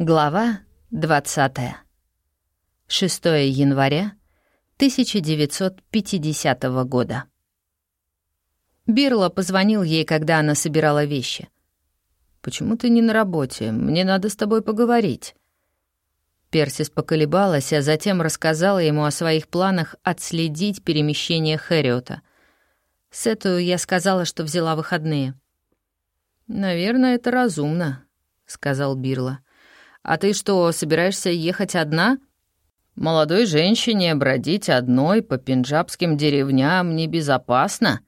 Глава 20. 6 января 1950 года. Бирла позвонил ей, когда она собирала вещи. «Почему ты не на работе? Мне надо с тобой поговорить». Персис поколебалась, а затем рассказала ему о своих планах отследить перемещение Хэриота. Сету я сказала, что взяла выходные. «Наверное, это разумно», — сказал Бирла. «А ты что, собираешься ехать одна?» «Молодой женщине бродить одной по пенджабским деревням небезопасно».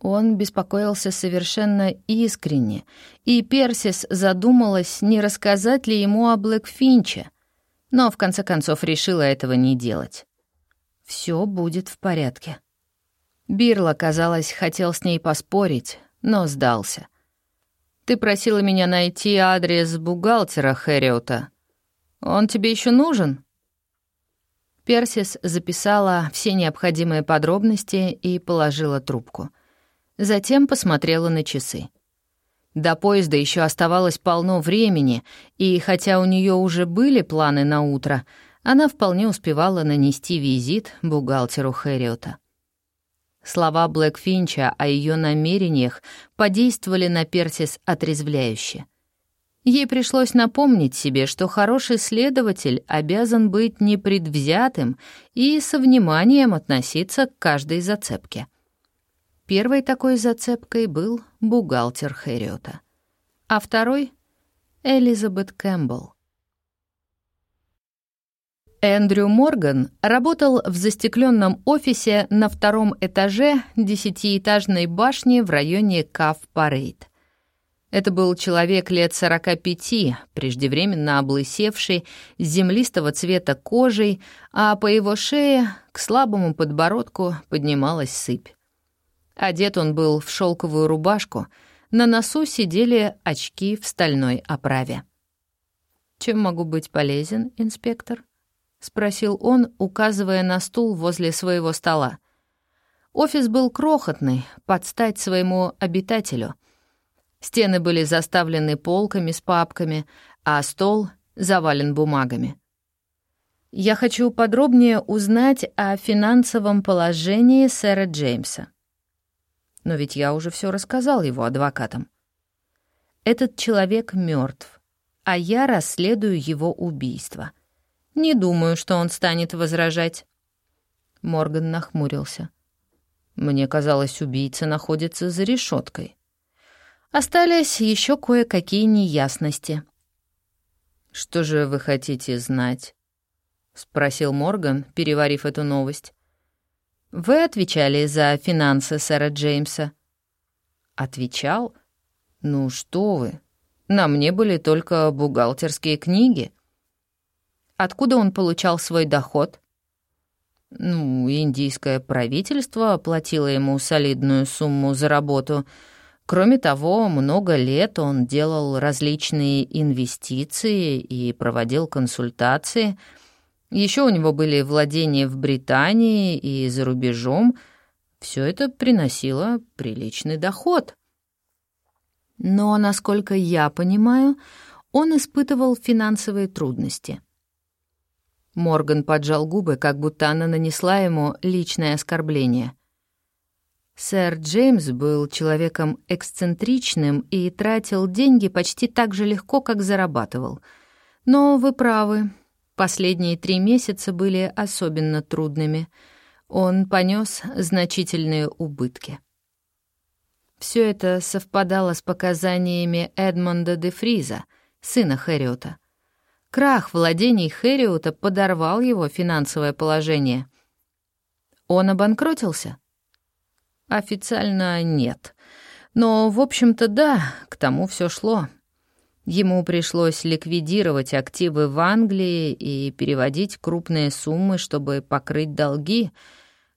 Он беспокоился совершенно искренне, и Персис задумалась, не рассказать ли ему о Блэкфинче, но в конце концов решила этого не делать. Все будет в порядке. Бирла, казалось, хотел с ней поспорить, но сдался. «Ты просила меня найти адрес бухгалтера Хэриота. Он тебе еще нужен?» Персис записала все необходимые подробности и положила трубку. Затем посмотрела на часы. До поезда еще оставалось полно времени, и хотя у нее уже были планы на утро, она вполне успевала нанести визит бухгалтеру Хэриота. Слова Блэкфинча о ее намерениях подействовали на Персис отрезвляюще. Ей пришлось напомнить себе, что хороший следователь обязан быть непредвзятым и со вниманием относиться к каждой зацепке. Первой такой зацепкой был бухгалтер Хэриота, а второй — Элизабет Кэмпбелл. Эндрю Морган работал в застекленном офисе на втором этаже десятиэтажной башни в районе Кав-Парейд. Это был человек лет 45, преждевременно облысевший, с землистого цвета кожей, а по его шее к слабому подбородку поднималась сыпь. Одет он был в шелковую рубашку, на носу сидели очки в стальной оправе. «Чем могу быть полезен, инспектор?» — спросил он, указывая на стул возле своего стола. Офис был крохотный, под стать своему обитателю. Стены были заставлены полками с папками, а стол завален бумагами. «Я хочу подробнее узнать о финансовом положении сэра Джеймса». Но ведь я уже все рассказал его адвокатам. Этот человек мертв, а я расследую его убийство — не думаю, что он станет возражать. Морган нахмурился. Мне казалось, убийца находится за решеткой. Остались еще кое-какие неясности. Что же вы хотите знать? спросил Морган, переварив эту новость. Вы отвечали за финансы сэра Джеймса. Отвечал? Ну что вы? На мне были только бухгалтерские книги. Откуда он получал свой доход? Ну, индийское правительство платило ему солидную сумму за работу. Кроме того, много лет он делал различные инвестиции и проводил консультации. Еще у него были владения в Британии и за рубежом. Все это приносило приличный доход. Но, насколько я понимаю, он испытывал финансовые трудности — Морган поджал губы, как будто она нанесла ему личное оскорбление. Сэр Джеймс был человеком эксцентричным и тратил деньги почти так же легко, как зарабатывал. Но вы правы, последние три месяца были особенно трудными. Он понес значительные убытки. Все это совпадало с показаниями Эдмонда де Фриза, сына Хэриота — Крах владений Хэриота подорвал его финансовое положение. Он обанкротился? Официально нет. Но, в общем-то, да, к тому все шло. Ему пришлось ликвидировать активы в Англии и переводить крупные суммы, чтобы покрыть долги,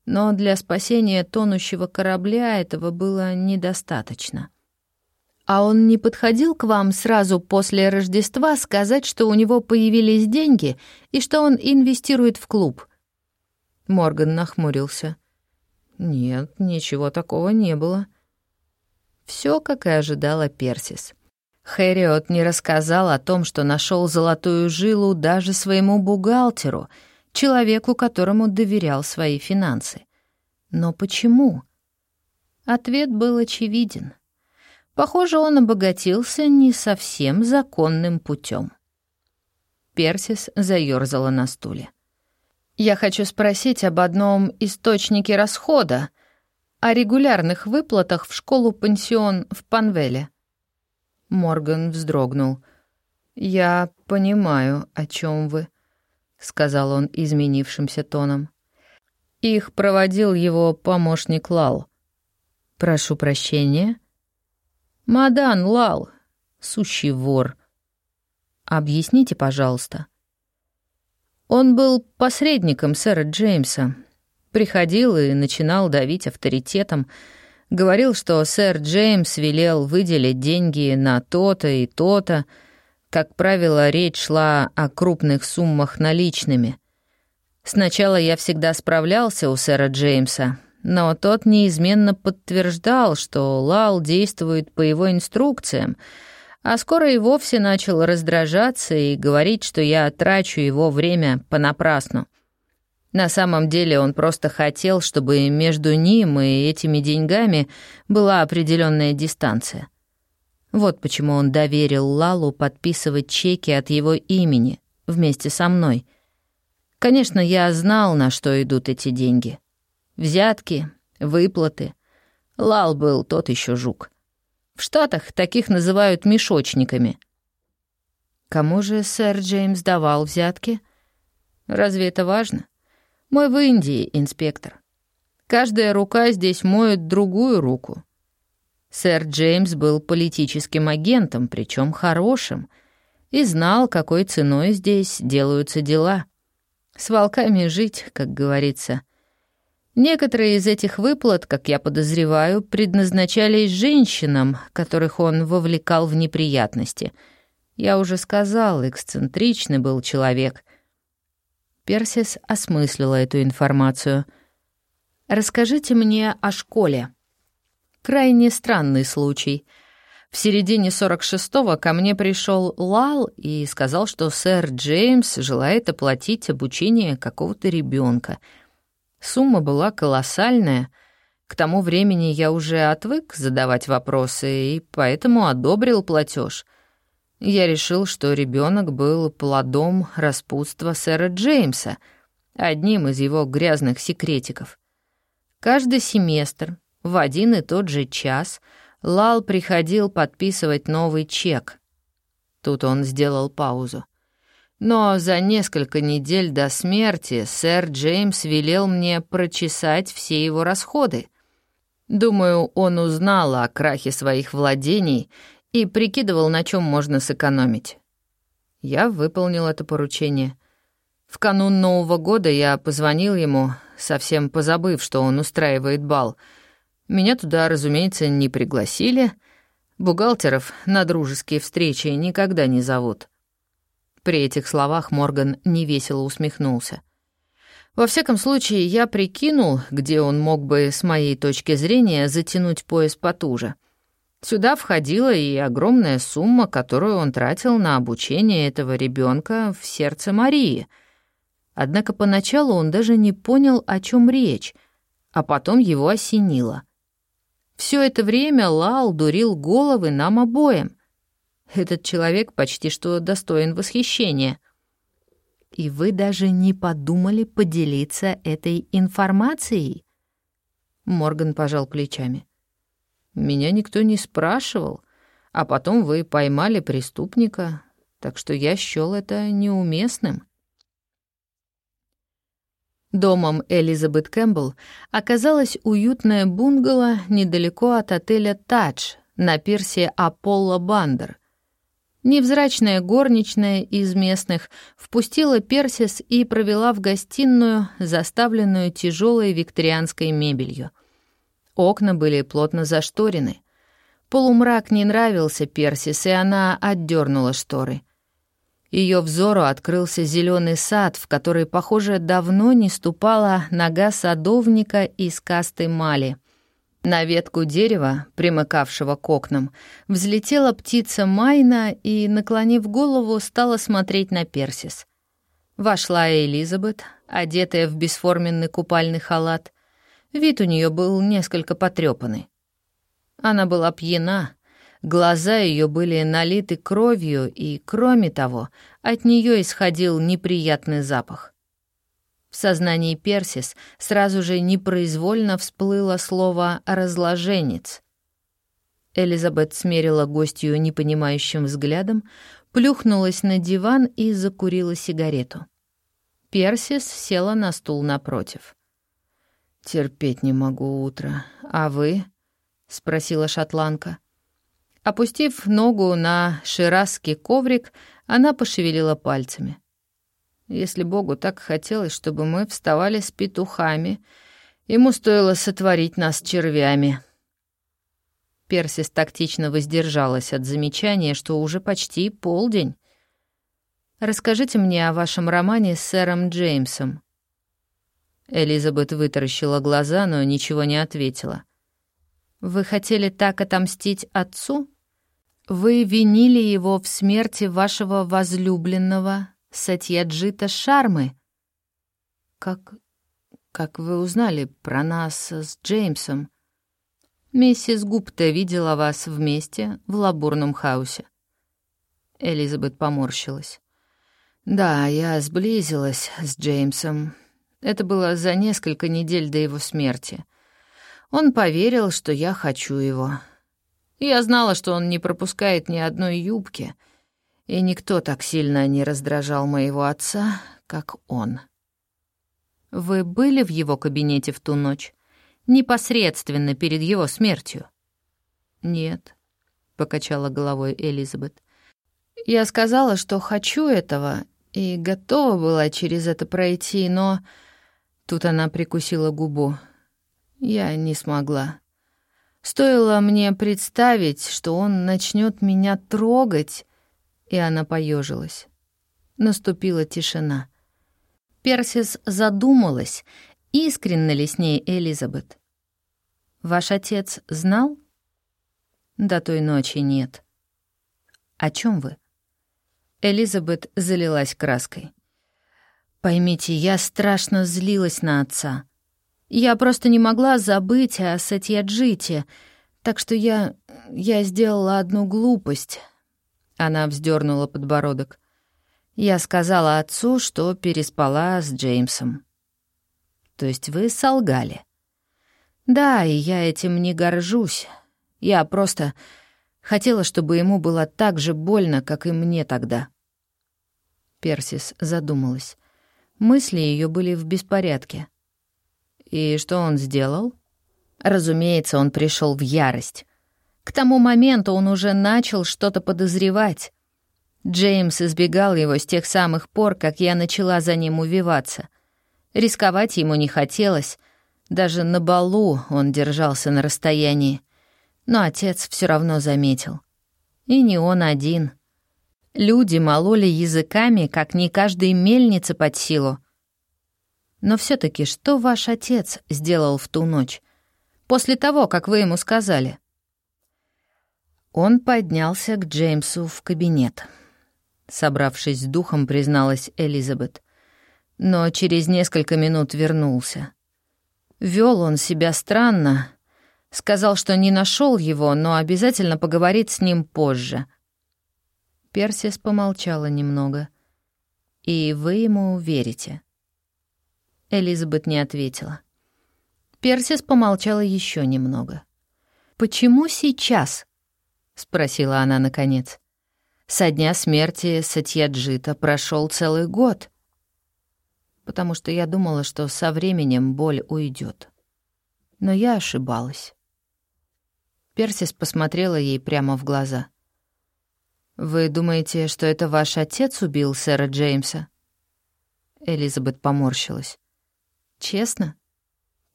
но для спасения тонущего корабля этого было недостаточно. А он не подходил к вам сразу после Рождества сказать, что у него появились деньги и что он инвестирует в клуб?» Морган нахмурился. «Нет, ничего такого не было». Все, как и ожидала Персис. Хэриот не рассказал о том, что нашел золотую жилу даже своему бухгалтеру, человеку, которому доверял свои финансы. Но почему? Ответ был очевиден. Похоже, он обогатился не совсем законным путем. Персис заёрзала на стуле. «Я хочу спросить об одном источнике расхода, о регулярных выплатах в школу-пансион в Панвеле». Морган вздрогнул. «Я понимаю, о чем вы», — сказал он изменившимся тоном. Их проводил его помощник Лал. «Прошу прощения». «Мадан Лал, сущий вор. Объясните, пожалуйста». Он был посредником сэра Джеймса. Приходил и начинал давить авторитетом, Говорил, что сэр Джеймс велел выделить деньги на то-то и то-то. Как правило, речь шла о крупных суммах наличными. Сначала я всегда справлялся у сэра Джеймса, но тот неизменно подтверждал, что Лал действует по его инструкциям, а скоро и вовсе начал раздражаться и говорить, что я трачу его время понапрасну. На самом деле он просто хотел, чтобы между ним и этими деньгами была определенная дистанция. Вот почему он доверил Лалу подписывать чеки от его имени вместе со мной. Конечно, я знал, на что идут эти деньги. Взятки, выплаты. Лал был тот еще жук. В Штатах таких называют мешочниками. Кому же сэр Джеймс давал взятки? Разве это важно? Мой в Индии, инспектор. Каждая рука здесь моет другую руку. Сэр Джеймс был политическим агентом, причем хорошим, и знал, какой ценой здесь делаются дела. С волками жить, как говорится. Некоторые из этих выплат, как я подозреваю, предназначались женщинам, которых он вовлекал в неприятности. Я уже сказал, эксцентричный был человек — Персис осмыслила эту информацию. «Расскажите мне о школе». Крайне странный случай. В середине 46-го ко мне пришел Лал и сказал, что сэр Джеймс желает оплатить обучение какого-то ребенка. Сумма была колоссальная. К тому времени я уже отвык задавать вопросы и поэтому одобрил платеж — я решил, что ребенок был плодом распутства сэра Джеймса, одним из его грязных секретиков. Каждый семестр в один и тот же час Лал приходил подписывать новый чек. Тут он сделал паузу. Но за несколько недель до смерти сэр Джеймс велел мне прочесать все его расходы. Думаю, он узнал о крахе своих владений и прикидывал, на чем можно сэкономить. Я выполнил это поручение. В канун Нового года я позвонил ему, совсем позабыв, что он устраивает бал. Меня туда, разумеется, не пригласили. Бухгалтеров на дружеские встречи никогда не зовут. При этих словах Морган невесело усмехнулся. Во всяком случае, я прикинул, где он мог бы, с моей точки зрения, затянуть пояс потуже — Сюда входила и огромная сумма, которую он тратил на обучение этого ребенка в сердце Марии. Однако поначалу он даже не понял, о чем речь, а потом его осенило. Все это время Лал дурил головы нам обоим. Этот человек почти что достоин восхищения. И вы даже не подумали поделиться этой информацией? Морган пожал плечами. Меня никто не спрашивал, а потом вы поймали преступника, так что я счёл это неуместным. Домом Элизабет Кэмпбелл оказалось уютное бунгало недалеко от отеля «Тадж» на пирсе Аполло Бандер. Невзрачная горничная из местных впустила Персис и провела в гостиную, заставленную тяжелой викторианской мебелью. Окна были плотно зашторены. Полумрак не нравился Персис, и она отдернула шторы. Ее взору открылся зеленый сад, в который, похоже, давно не ступала нога садовника из касты Мали. На ветку дерева, примыкавшего к окнам, взлетела птица Майна и, наклонив голову, стала смотреть на Персис. Вошла Элизабет, одетая в бесформенный купальный халат. Вид у нее был несколько потрепанный. Она была пьяна, глаза ее были налиты кровью, и, кроме того, от нее исходил неприятный запах. В сознании Персис сразу же непроизвольно всплыло слово «разложенец». Элизабет смерила гостью непонимающим взглядом, плюхнулась на диван и закурила сигарету. Персис села на стул напротив. «Терпеть не могу утро. А вы?» — спросила шотландка. Опустив ногу на ширасский коврик, она пошевелила пальцами. Если Богу так хотелось, чтобы мы вставали с петухами, ему стоило сотворить нас червями. Персис тактично воздержалась от замечания, что уже почти полдень. «Расскажите мне о вашем романе с сэром Джеймсом». Элизабет вытаращила глаза, но ничего не ответила. «Вы хотели так отомстить отцу? Вы винили его в смерти вашего возлюбленного, Сатьяджита Шармы. Как... как вы узнали про нас с Джеймсом? Миссис Гупта видела вас вместе в лабурном хаусе. Элизабет поморщилась. Да, я сблизилась с Джеймсом. Это было за несколько недель до его смерти. Он поверил, что я хочу его. Я знала, что он не пропускает ни одной юбки — и никто так сильно не раздражал моего отца, как он. Вы были в его кабинете в ту ночь? Непосредственно перед его смертью? Нет, покачала головой Элизабет. Я сказала, что хочу этого, и готова была через это пройти, но... Тут она прикусила губу. Я не смогла. Стоило мне представить, что он начнет меня трогать, и она поежилась. Наступила тишина. Персис задумалась, искренне ли с ней Элизабет. «Ваш отец знал?» «До той ночи нет». «О чем вы?» Элизабет залилась краской. «Поймите, я страшно злилась на отца. Я просто не могла забыть о Сатьяджите, так что я... я сделала одну глупость, она вздернула подбородок. Я сказала отцу, что переспала с Джеймсом. То есть вы солгали? Да, и я этим не горжусь. Я просто хотела, чтобы ему было так же больно, как и мне тогда. Персис задумалась. Мысли ее были в беспорядке. И что он сделал? Разумеется, он пришел в ярость. К тому моменту он уже начал что-то подозревать. Джеймс избегал его с тех самых пор, как я начала за ним увиваться. Рисковать ему не хотелось. Даже на балу он держался на расстоянии. Но отец все равно заметил. И не он один. Люди мололи языками, как не каждой мельнице под силу. Но все таки что ваш отец сделал в ту ночь? После того, как вы ему сказали? Он поднялся к Джеймсу в кабинет. Собравшись с духом, призналась Элизабет. Но через несколько минут вернулся. Вел он себя странно. Сказал, что не нашел его, но обязательно поговорит с ним позже. Персис помолчала немного. «И вы ему верите?» Элизабет не ответила. Персис помолчала еще немного. «Почему сейчас?» — спросила она наконец. «Со дня смерти Сатьяджита прошел целый год, потому что я думала, что со временем боль уйдет. Но я ошибалась». Персис посмотрела ей прямо в глаза. «Вы думаете, что это ваш отец убил сэра Джеймса?» Элизабет поморщилась. «Честно?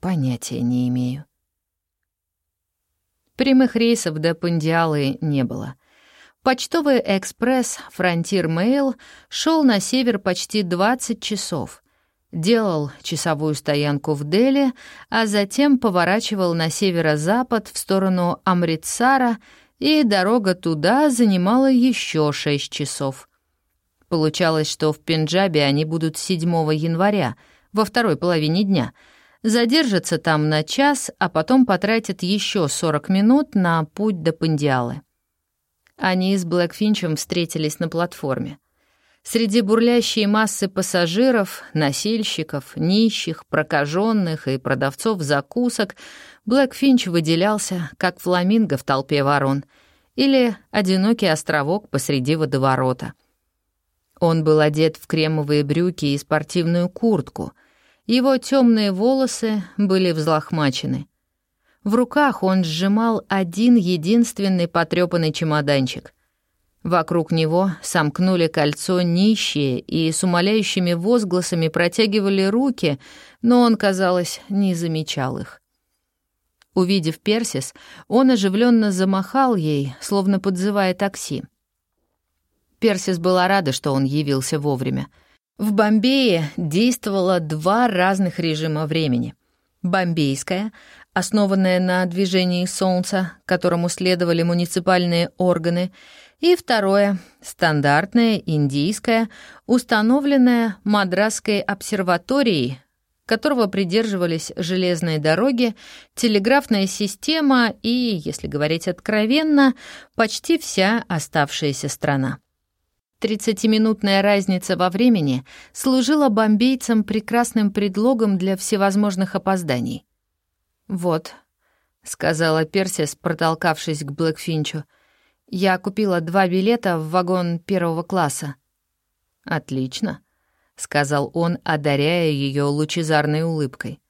Понятия не имею». Прямых рейсов до Пандиалы не было. Почтовый экспресс «Фронтир Мейл» шел на север почти 20 часов. делал часовую стоянку в Дели, а затем поворачивал на северо-запад в сторону Амритсара, и дорога туда занимала еще шесть часов. Получалось, что в Пенджабе они будут 7 января, во второй половине дня, задержатся там на час, а потом потратят еще 40 минут на путь до Пандиалы. Они с Блэкфинчем встретились на платформе. Среди бурлящей массы пассажиров, носильщиков, нищих, прокаженных и продавцов закусок Блэкфинч выделялся, как фламинго в толпе ворон или одинокий островок посреди водоворота. Он был одет в кремовые брюки и спортивную куртку. Его темные волосы были взлохмачены. В руках он сжимал один единственный потрепанный чемоданчик — Вокруг него сомкнули кольцо нищие и с умоляющими возгласами протягивали руки, но он, казалось, не замечал их. Увидев Персис, он оживленно замахал ей, словно подзывая такси. Персис была рада, что он явился вовремя. В Бомбее действовало два разных режима времени. Бомбейское, основанное на движении Солнца, которому следовали муниципальные органы, и второе, стандартное, индийское, установленное Мадрасской обсерваторией, которого придерживались железные дороги, телеграфная система и, если говорить откровенно, почти вся оставшаяся страна. Тридцатиминутная разница во времени служила бомбейцам прекрасным предлогом для всевозможных опозданий. «Вот», — сказала Персис, протолкавшись к Блэкфинчу, — я купила два билета в вагон первого класса». «Отлично», — сказал он, одаряя ее лучезарной улыбкой.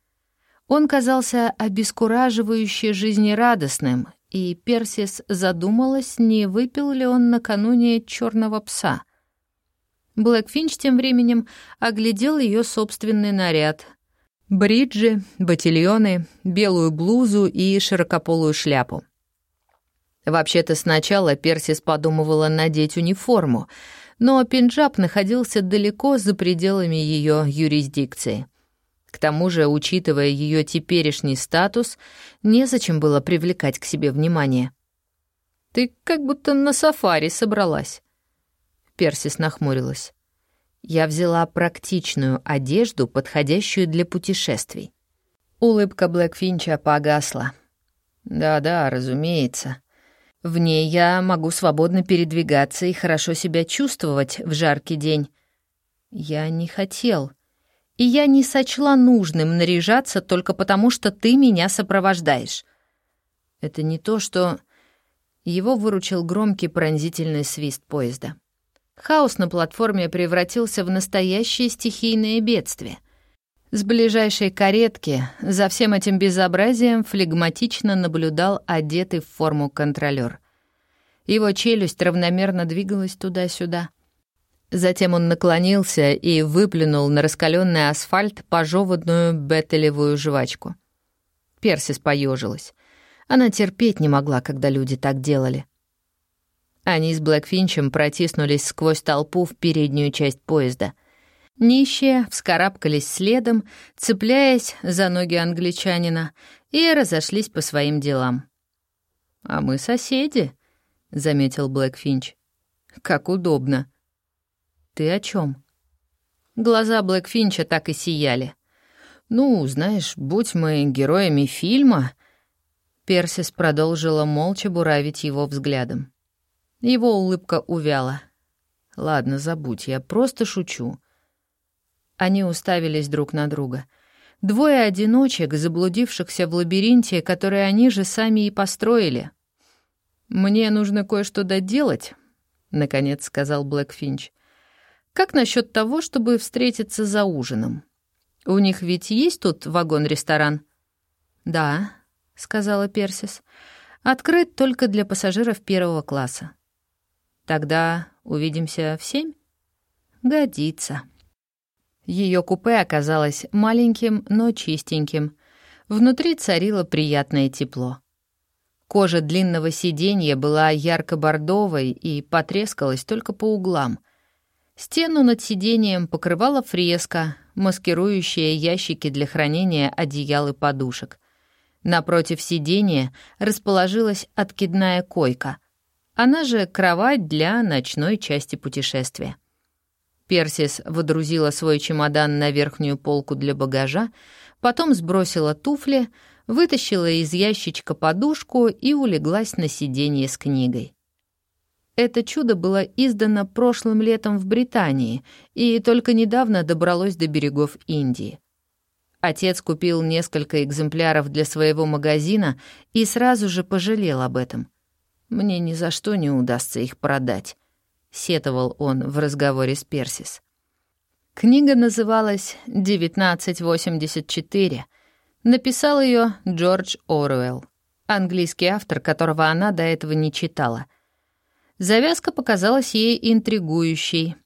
Он казался обескураживающе жизнерадостным, и Персис задумалась, не выпил ли он накануне черного пса. Блэкфинч тем временем оглядел ее собственный наряд. Бриджи, ботильоны, белую блузу и широкополую шляпу. Вообще-то сначала Персис подумывала надеть униформу, но Пенджаб находился далеко за пределами ее юрисдикции. К тому же, учитывая ее теперешний статус, незачем было привлекать к себе внимание. «Ты как будто на сафари собралась». Персис нахмурилась. «Я взяла практичную одежду, подходящую для путешествий». Улыбка Блэкфинча погасла. «Да-да, разумеется. В ней я могу свободно передвигаться и хорошо себя чувствовать в жаркий день. Я не хотел. И я не сочла нужным наряжаться только потому, что ты меня сопровождаешь. Это не то, что... Его выручил громкий пронзительный свист поезда. Хаос на платформе превратился в настоящее стихийное бедствие. С ближайшей каретки за всем этим безобразием флегматично наблюдал одетый в форму контролёр. Его челюсть равномерно двигалась туда-сюда. Затем он наклонился и выплюнул на раскаленный асфальт пожеванную бетелевую жвачку. Персис поежилась. Она терпеть не могла, когда люди так делали. Они с Блэкфинчем протиснулись сквозь толпу в переднюю часть поезда — Нищие вскарабкались следом, цепляясь за ноги англичанина, и разошлись по своим делам. «А мы соседи», — заметил Блэкфинч. «Как удобно». «Ты о чем? Глаза Блэкфинча так и сияли. «Ну, знаешь, будь мы героями фильма...» Персис продолжила молча буравить его взглядом. Его улыбка увяла. «Ладно, забудь, я просто шучу. Они уставились друг на друга. Двое одиночек, заблудившихся в лабиринте, который они же сами и построили. «Мне нужно кое-что доделать», — наконец сказал Блэкфинч. «Как насчет того, чтобы встретиться за ужином? У них ведь есть тут вагон-ресторан?» «Да», — сказала Персис. «Открыт только для пассажиров первого класса». «Тогда увидимся в семь?» «Годится». Ее купе оказалось маленьким, но чистеньким. Внутри царило приятное тепло. Кожа длинного сиденья была ярко-бордовой и потрескалась только по углам. Стену над сиденьем покрывала фреска, маскирующие ящики для хранения одеял и подушек. Напротив сидения расположилась откидная койка, она же кровать для ночной части путешествия. Персис водрузила свой чемодан на верхнюю полку для багажа, потом сбросила туфли, вытащила из ящичка подушку и улеглась на сиденье с книгой. Это чудо было издано прошлым летом в Британии и только недавно добралось до берегов Индии. Отец купил несколько экземпляров для своего магазина и сразу же пожалел об этом. «Мне ни за что не удастся их продать», — сетовал он в разговоре с Персис. Книга называлась «1984». Написал ее Джордж Оруэлл, английский автор, которого она до этого не читала. Завязка показалась ей интригующей.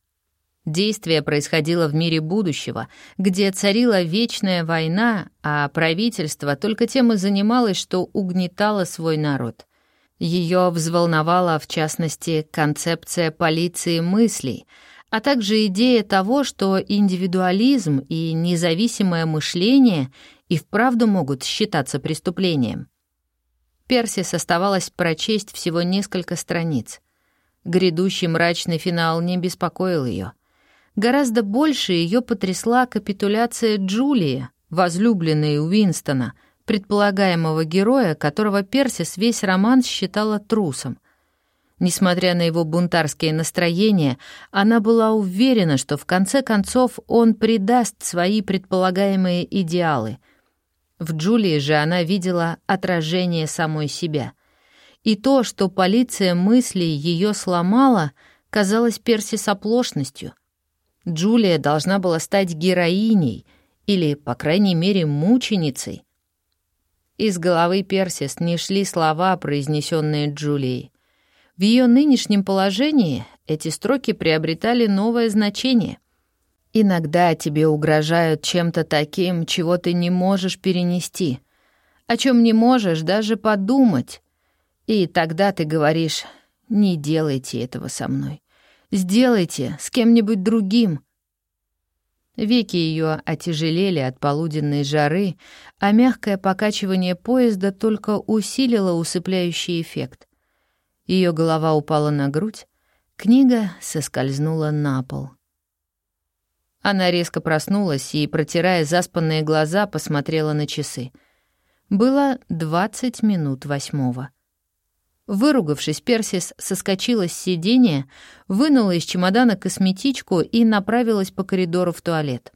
Действие происходило в мире будущего, где царила вечная война, а правительство только тем и занималось, что угнетало свой народ. Ее взволновала, в частности, концепция полиции мыслей, а также идея того, что индивидуализм и независимое мышление и вправду могут считаться преступлением. Персис оставалось прочесть всего несколько страниц. Грядущий мрачный финал не беспокоил ее. Гораздо больше ее потрясла капитуляция Джулии, возлюбленной Уинстона — предполагаемого героя, которого Персис весь роман считала трусом. Несмотря на его бунтарские настроения, она была уверена, что в конце концов он предаст свои предполагаемые идеалы. В Джулии же она видела отражение самой себя. И то, что полиция мыслей ее сломала, казалось Персис оплошностью. Джулия должна была стать героиней или, по крайней мере, мученицей. Из головы Персис не шли слова, произнесенные Джулией. В ее нынешнем положении эти строки приобретали новое значение. «Иногда тебе угрожают чем-то таким, чего ты не можешь перенести, о чем не можешь даже подумать. И тогда ты говоришь, не делайте этого со мной. Сделайте с кем-нибудь другим. Веки ее отяжелели от полуденной жары, а мягкое покачивание поезда только усилило усыпляющий эффект. Ее голова упала на грудь, книга соскользнула на пол. Она резко проснулась и, протирая заспанные глаза, посмотрела на часы. Было двадцать минут восьмого. Выругавшись, Персис соскочила с сиденья, вынула из чемодана косметичку и направилась по коридору в туалет.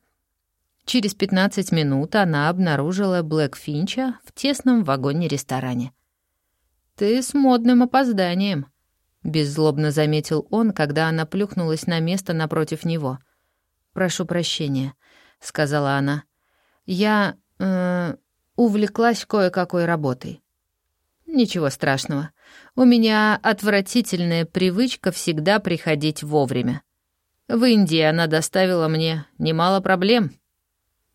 Через 15 минут она обнаружила Блэк Финча в тесном вагоне-ресторане. «Ты с модным опозданием», — беззлобно заметил он, когда она плюхнулась на место напротив него. «Прошу прощения», — сказала она. «Я... Э, увлеклась кое-какой работой». «Ничего страшного. У меня отвратительная привычка всегда приходить вовремя. В Индии она доставила мне немало проблем.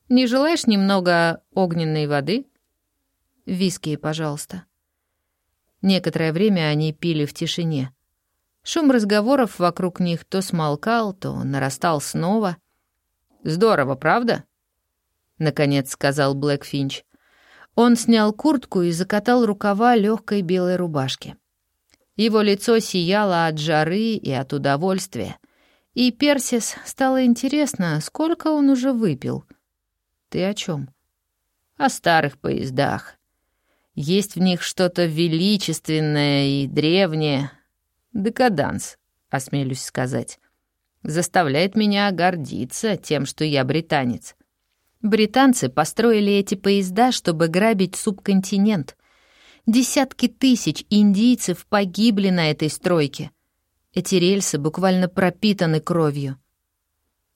Не желаешь немного огненной воды? Виски, пожалуйста. Некоторое время они пили в тишине. Шум разговоров вокруг них то смолкал, то нарастал снова. «Здорово, правда?» — наконец сказал Блэк Финч. Он снял куртку и закатал рукава легкой белой рубашки. Его лицо сияло от жары и от удовольствия. И Персис стало интересно, сколько он уже выпил. «Ты о чем? «О старых поездах. Есть в них что-то величественное и древнее. Декаданс, осмелюсь сказать. Заставляет меня гордиться тем, что я британец. Британцы построили эти поезда, чтобы грабить субконтинент. Десятки тысяч индийцев погибли на этой стройке. Эти рельсы буквально пропитаны кровью.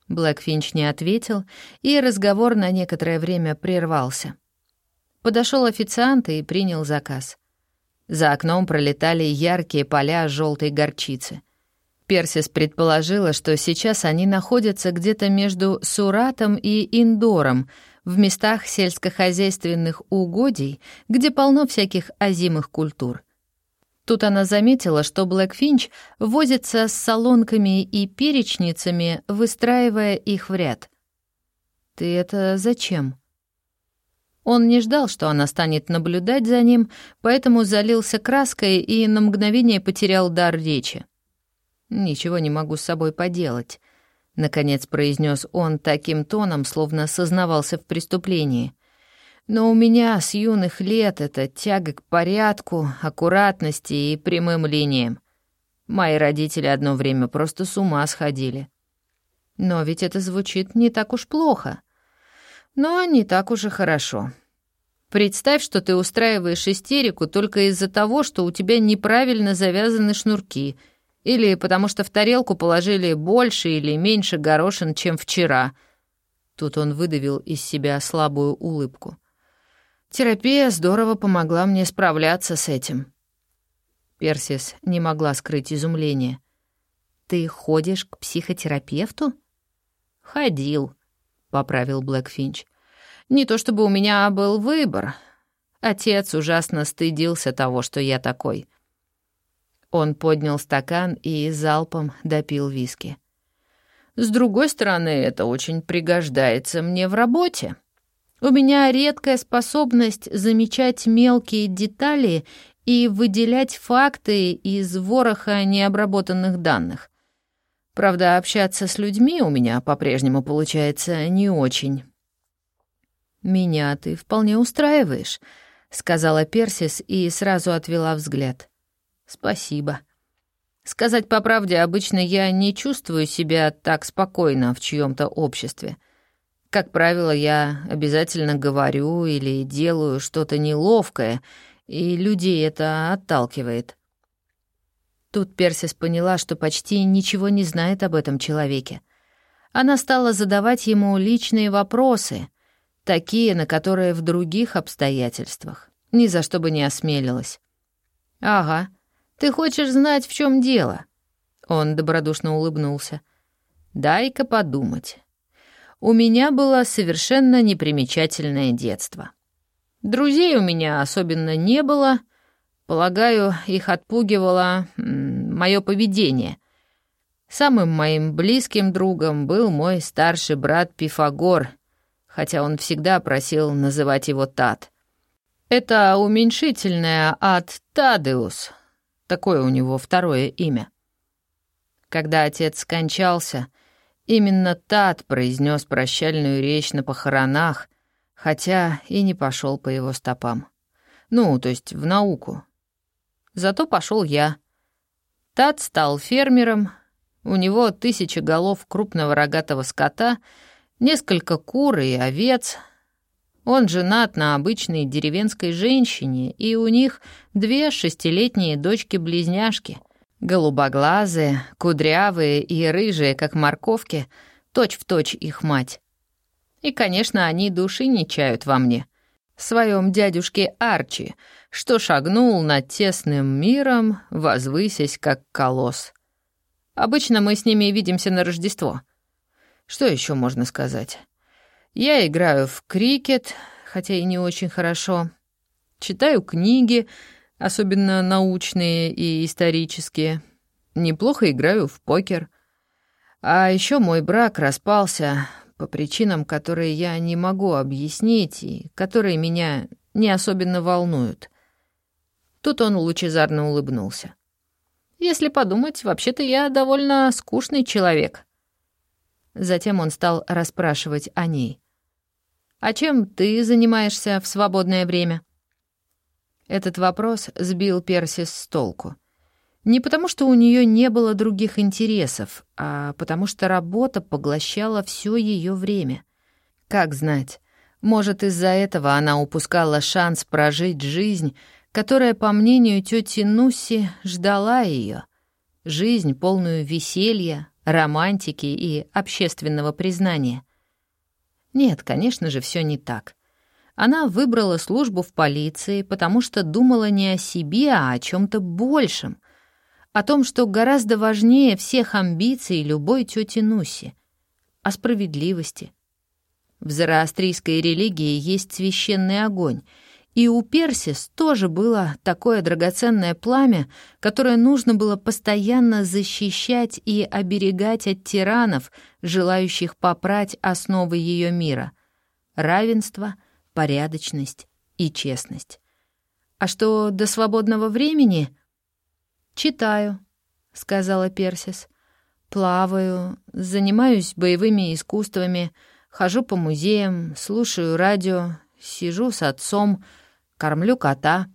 Блэкфинч не ответил, и разговор на некоторое время прервался. Подошел официант и принял заказ. За окном пролетали яркие поля желтой горчицы. Персис предположила, что сейчас они находятся где-то между Суратом и Индором, в местах сельскохозяйственных угодий, где полно всяких озимых культур. Тут она заметила, что Блэкфинч возится с солонками и перечницами, выстраивая их в ряд. ты это зачем?» Он не ждал, что она станет наблюдать за ним, поэтому залился краской и на мгновение потерял дар речи. «Ничего не могу с собой поделать», — наконец произнес он таким тоном, словно сознавался в преступлении. «Но у меня с юных лет это тяга к порядку, аккуратности и прямым линиям. Мои родители одно время просто с ума сходили. Но ведь это звучит не так уж плохо» но не так уж и хорошо. Представь, что ты устраиваешь истерику только из-за того, что у тебя неправильно завязаны шнурки, или потому что в тарелку положили больше или меньше горошин, чем вчера. Тут он выдавил из себя слабую улыбку. Терапия здорово помогла мне справляться с этим. Персис не могла скрыть изумление. «Ты ходишь к психотерапевту?» «Ходил», поправил Блэкфинч. «Не то чтобы у меня был выбор. Отец ужасно стыдился того, что я такой». Он поднял стакан и залпом допил виски. «С другой стороны, это очень пригождается мне в работе. У меня редкая способность замечать мелкие детали и выделять факты из вороха необработанных данных. Правда, общаться с людьми у меня по-прежнему получается не очень. «Меня ты вполне устраиваешь», — сказала Персис и сразу отвела взгляд. «Спасибо». Сказать по правде, обычно я не чувствую себя так спокойно в чьем то обществе. Как правило, я обязательно говорю или делаю что-то неловкое, и людей это отталкивает. Тут Персис поняла, что почти ничего не знает об этом человеке. Она стала задавать ему личные вопросы, такие, на которые в других обстоятельствах ни за что бы не осмелилась. «Ага, ты хочешь знать, в чем дело?» Он добродушно улыбнулся. «Дай-ка подумать. У меня было совершенно непримечательное детство. Друзей у меня особенно не было — Полагаю, их отпугивало мое поведение. Самым моим близким другом был мой старший брат Пифагор, хотя он всегда просил называть его Тат. Это уменьшительное от Тадеус, такое у него второе имя. Когда отец скончался, именно Тат произнес прощальную речь на похоронах, хотя и не пошел по его стопам. Ну, то есть в науку. Зато пошел я. Тат стал фермером, у него тысяча голов крупного рогатого скота, несколько кур и овец. Он женат на обычной деревенской женщине, и у них две шестилетние дочки-близняшки, голубоглазые, кудрявые и рыжие, как морковки, точь-в-точь их мать. И, конечно, они души не чают во мне своем дядюшке Арчи, что шагнул над тесным миром, возвысясь как колосс. Обычно мы с ними видимся на Рождество. Что еще можно сказать? Я играю в крикет, хотя и не очень хорошо. Читаю книги, особенно научные и исторические. Неплохо играю в покер. А еще мой брак распался, по причинам, которые я не могу объяснить и которые меня не особенно волнуют. Тут он лучезарно улыбнулся. Если подумать, вообще-то я довольно скучный человек. Затем он стал расспрашивать о ней. «А чем ты занимаешься в свободное время?» Этот вопрос сбил Персис с толку. Не потому, что у нее не было других интересов, а потому что работа поглощала все ее время. Как знать, может, из-за этого она упускала шанс прожить жизнь, которая, по мнению тети Нуси, ждала ее. Жизнь, полную веселья, романтики и общественного признания. Нет, конечно же, все не так. Она выбрала службу в полиции, потому что думала не о себе, а о чем то большем — о том, что гораздо важнее всех амбиций любой тети Нуси, о справедливости. В зороастрийской религии есть священный огонь, И у Персис тоже было такое драгоценное пламя, которое нужно было постоянно защищать и оберегать от тиранов, желающих попрать основы ее мира — равенство, порядочность и честность. А что до свободного времени? «Читаю», — сказала Персис. «Плаваю, занимаюсь боевыми искусствами, хожу по музеям, слушаю радио, сижу с отцом, кормлю кота».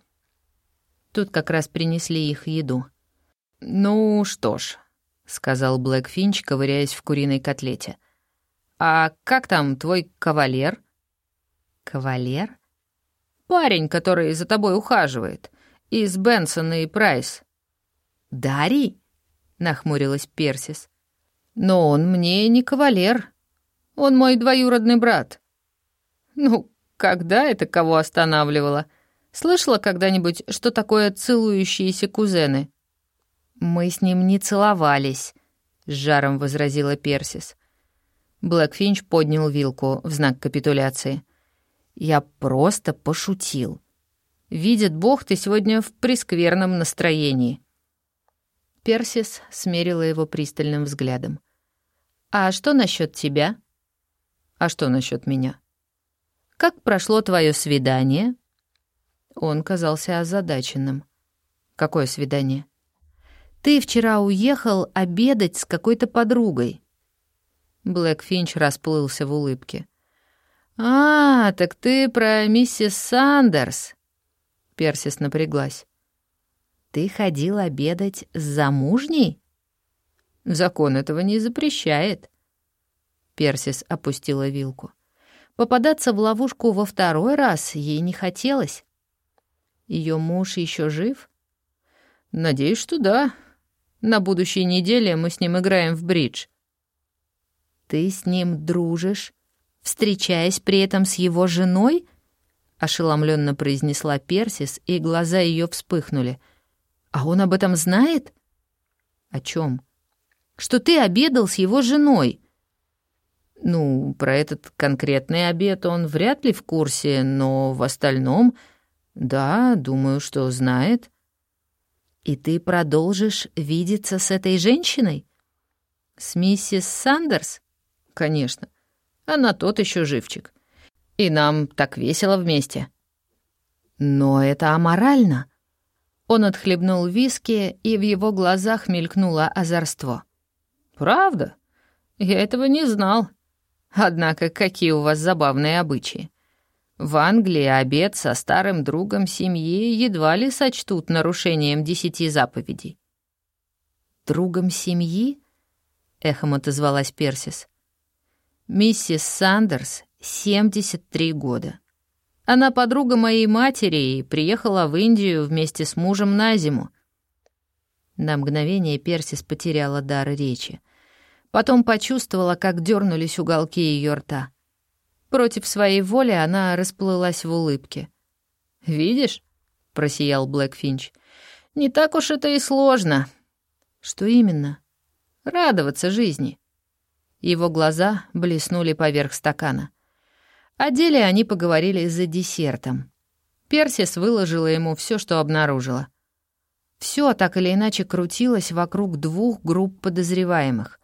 Тут как раз принесли их еду. «Ну что ж», — сказал Блэк Финч, ковыряясь в куриной котлете. «А как там твой кавалер?» «Кавалер?» «Парень, который за тобой ухаживает. Из Бенсона и Прайс». «Дарий?» — нахмурилась Персис. «Но он мне не кавалер. Он мой двоюродный брат». «Ну, когда это кого останавливало? Слышала когда-нибудь, что такое целующиеся кузены?» «Мы с ним не целовались», — с жаром возразила Персис. Блэкфинч поднял вилку в знак капитуляции. «Я просто пошутил. Видит Бог, ты сегодня в прескверном настроении». Персис смерила его пристальным взглядом. «А что насчет тебя?» «А что насчет меня?» «Как прошло твое свидание?» Он казался озадаченным. «Какое свидание?» «Ты вчера уехал обедать с какой-то подругой». Блэк Финч расплылся в улыбке. «А, так ты про миссис Сандерс?» Персис напряглась. Ты ходил обедать с замужней? Закон этого не запрещает. Персис опустила вилку. Попадаться в ловушку во второй раз ей не хотелось. Ее муж еще жив? Надеюсь, что да. На будущей неделе мы с ним играем в бридж. Ты с ним дружишь, встречаясь при этом с его женой? ошеломленно произнесла Персис, и глаза ее вспыхнули — а он об этом знает? О чем? Что ты обедал с его женой. Ну, про этот конкретный обед он вряд ли в курсе, но в остальном, да, думаю, что знает. И ты продолжишь видеться с этой женщиной? С миссис Сандерс? Конечно. Она тот еще живчик. И нам так весело вместе. Но это аморально. Он отхлебнул виски, и в его глазах мелькнуло озорство. «Правда? Я этого не знал. Однако какие у вас забавные обычаи. В Англии обед со старым другом семьи едва ли сочтут нарушением десяти заповедей». «Другом семьи?» — эхом отозвалась Персис. «Миссис Сандерс, 73 года. Она подруга моей матери и приехала в Индию вместе с мужем на зиму. На мгновение Персис потеряла дар речи. Потом почувствовала, как дернулись уголки ее рта. Против своей воли она расплылась в улыбке. «Видишь?» — просиял Блэкфинч. «Не так уж это и сложно». «Что именно?» «Радоваться жизни». Его глаза блеснули поверх стакана. О деле они поговорили за десертом. Персис выложила ему все, что обнаружила. Все так или иначе крутилось вокруг двух групп подозреваемых.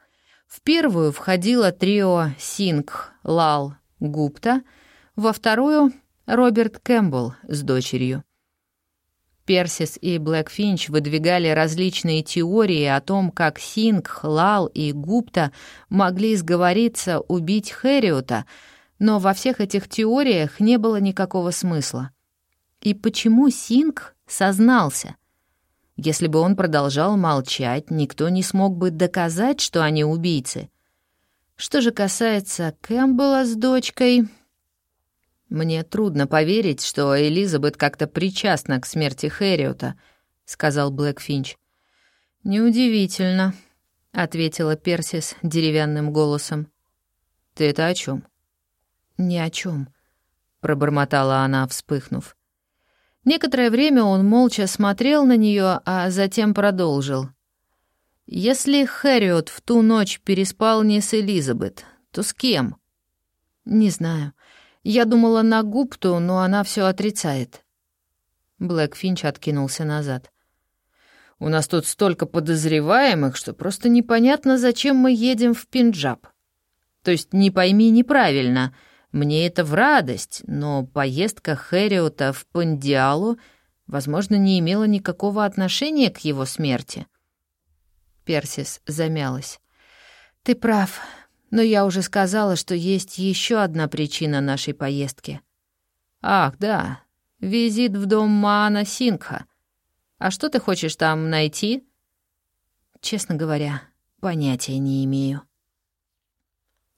В первую входило трио Сингх, Лал, Гупта, во вторую — Роберт Кэмпбелл с дочерью. Персис и Блэкфинч выдвигали различные теории о том, как Сингх, Лал и Гупта могли сговориться убить Хэриота — но во всех этих теориях не было никакого смысла. И почему Синг сознался? Если бы он продолжал молчать, никто не смог бы доказать, что они убийцы. Что же касается Кэмпбелла с дочкой... «Мне трудно поверить, что Элизабет как-то причастна к смерти Хэриота», — сказал Блэк Финч. «Неудивительно», — ответила Персис деревянным голосом. «Ты это о чем? «Ни о чем, пробормотала она, вспыхнув. Некоторое время он молча смотрел на нее, а затем продолжил. «Если Хэриот в ту ночь переспал не с Элизабет, то с кем?» «Не знаю. Я думала на Гупту, но она все отрицает». Блэк Финч откинулся назад. «У нас тут столько подозреваемых, что просто непонятно, зачем мы едем в Пинджаб. То есть не пойми неправильно, мне это в радость, но поездка Хэриота в Пандиалу, возможно, не имела никакого отношения к его смерти». Персис замялась. «Ты прав, но я уже сказала, что есть еще одна причина нашей поездки». «Ах, да, визит в дом Маана Сингха. А что ты хочешь там найти?» «Честно говоря, понятия не имею».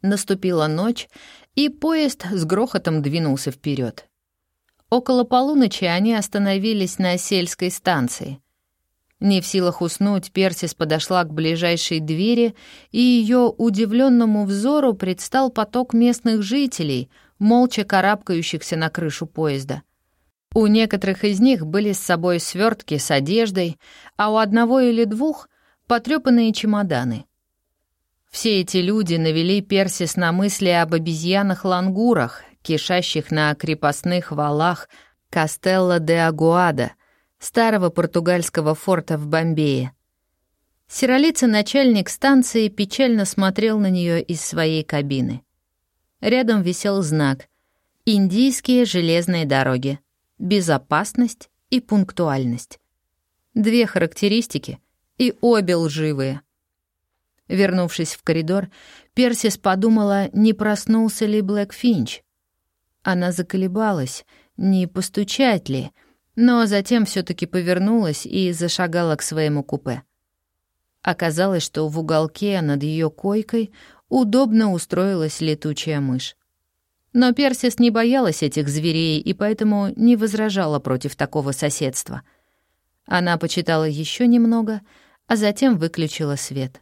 Наступила ночь, и поезд с грохотом двинулся вперед. Около полуночи они остановились на сельской станции. Не в силах уснуть, Персис подошла к ближайшей двери, и ее удивленному взору предстал поток местных жителей, молча карабкающихся на крышу поезда. У некоторых из них были с собой свертки с одеждой, а у одного или двух — потрепанные чемоданы. Все эти люди навели Персис на мысли об обезьянах-лангурах, кишащих на крепостных валах Кастелла де Агуада — старого португальского форта в Бомбее. Серолицый начальник станции печально смотрел на нее из своей кабины. Рядом висел знак «Индийские железные дороги. Безопасность и пунктуальность». Две характеристики, и обе лживые. Вернувшись в коридор, Персис подумала, не проснулся ли Блэк Финч. Она заколебалась, не постучать ли — но затем все таки повернулась и зашагала к своему купе. Оказалось, что в уголке над ее койкой удобно устроилась летучая мышь. Но Персис не боялась этих зверей и поэтому не возражала против такого соседства. Она почитала еще немного, а затем выключила свет.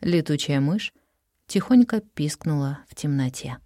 Летучая мышь тихонько пискнула в темноте.